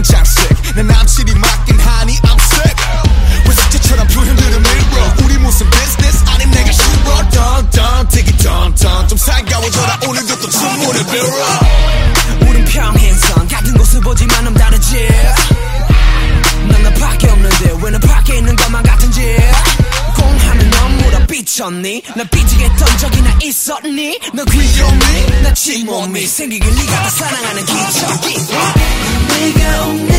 하는 장식 내 남친이 맡긴 하니 I'm sick. 외숙제처럼 표현들은 밀어 우리 무슨 business? 아니 내가 싫어. 던던 되게 던던 좀 살가워져라. 오늘도 또 주문을 빌어 우린 평행선. 같은 곳을 보지만 넌 다르지. 난나 밖에 없는데 왜 너 밖에 있는 것만 같은지. 공하면 넌 물어 삐쳤니? 나 삐지게 했던 적이나 있었니? 너 귀여니 나 침몸이 생기길 네가 나 사랑하는 기적이. we go.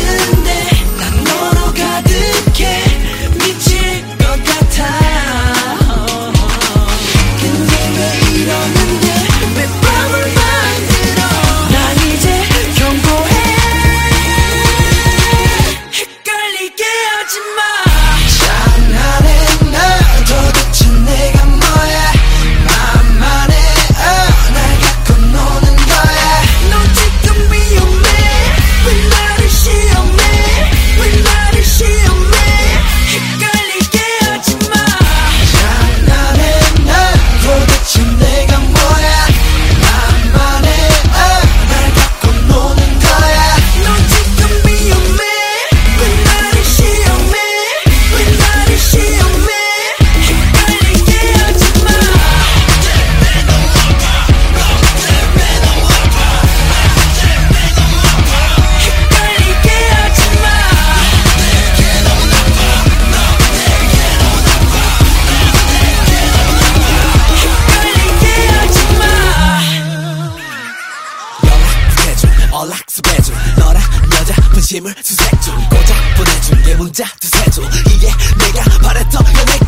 좀 고작 보내준 게 문자. 두세 줄 이게 내가 바랬던 연애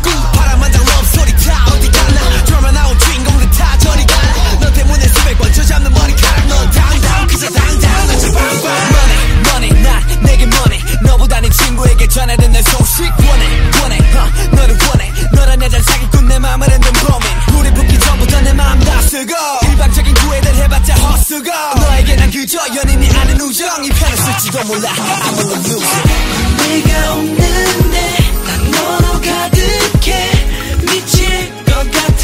사람이 아는 우정이 편을 쓸지도 몰라. I'm a loser. 네가 없는데 난 너로 가득해. 미칠 것 같아.